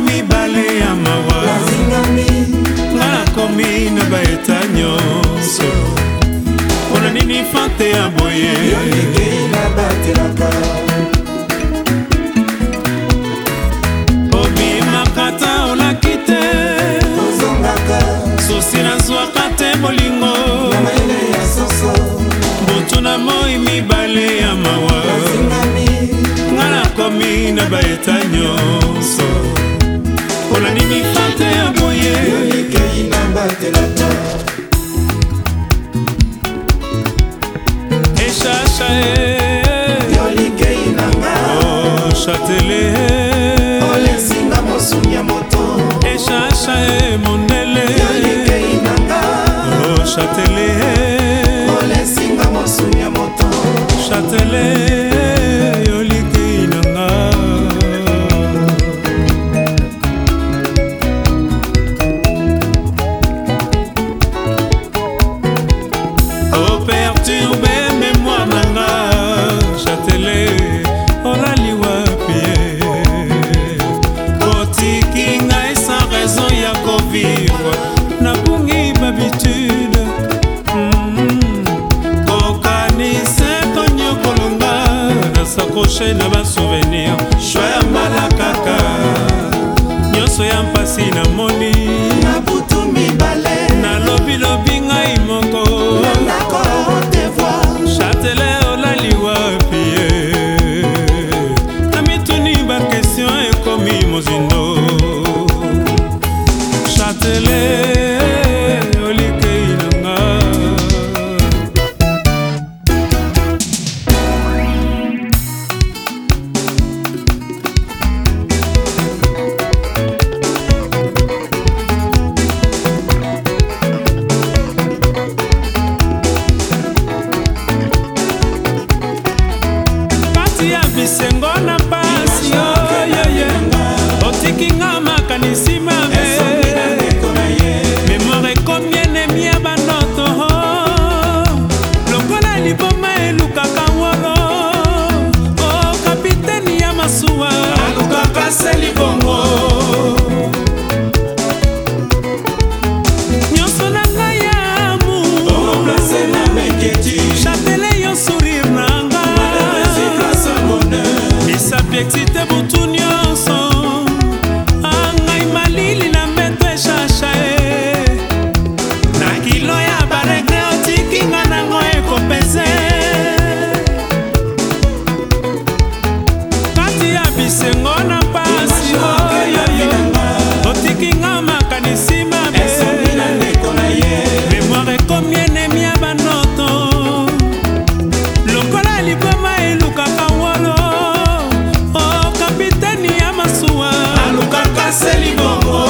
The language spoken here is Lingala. basi mibale ya mawa nakomi na baeta nyonso mpona nini fante ya boye obimaka ta olaki te susi nazwaka te bolingo butu na moi mibale ya mawa nga nakomi na baeta nyonso ebatelanga eshasha e. yo likei nanga chatele olesinga mosuni ya moto eshasha e mondele yo likei nanga chatele olesinga mosuni ya moto chatele prochaine va sauver. esengo na aseli bongo